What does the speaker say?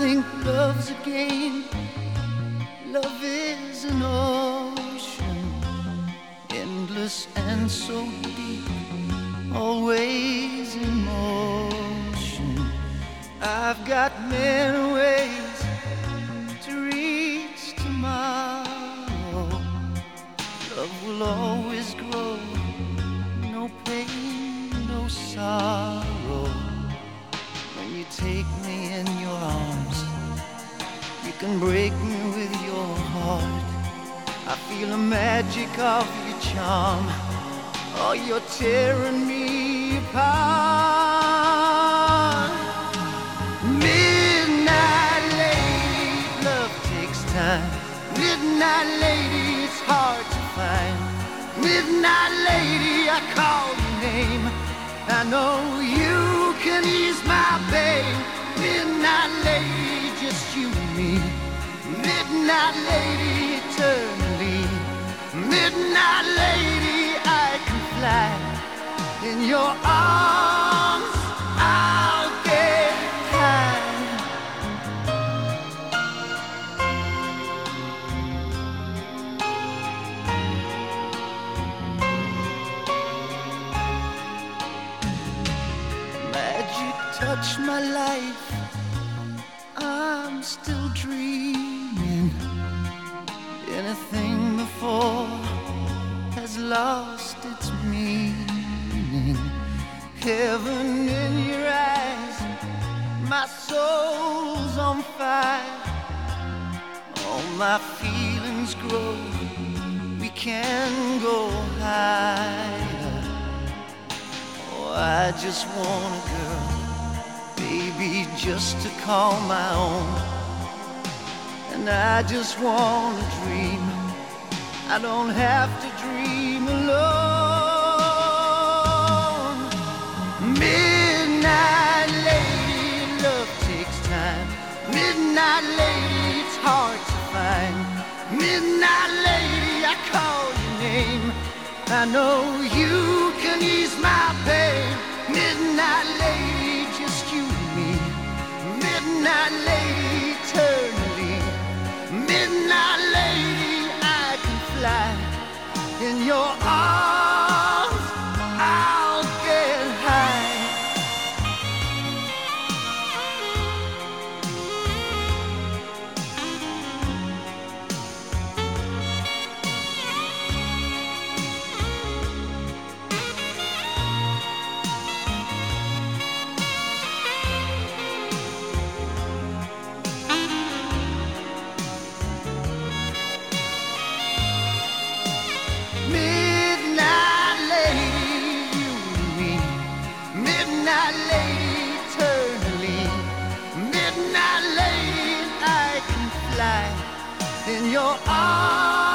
think love's a game. Love is an ocean, endless and so deep, always in motion. I've got many ways to reach tomorrow. Love will always grow, no pain, no sorrow. You take me in your arms, you can break me with your heart. I feel the magic of your charm. Oh, you're tearing me apart. Midnight lady, love takes time. Midnight lady, it's hard to find. Midnight lady, I call your name. I know you can ease my pain. Midnight lady, just you and me. Midnight lady, eternally. Midnight lady, I can fly in your arms. Touch my life. I'm still dreaming. Anything before has lost its meaning. Heaven in your eyes, my soul's on fire. All my feelings grow. We can go higher. Oh, I just want a girl, baby, just to call my own. And I just want to dream. I don't have to dream alone. Midnight lady, love takes time. Midnight lady, it's hard to find. Midnight lady, I call your name. I know you can ease my pain. Midnight in your arms. Fly in your arms.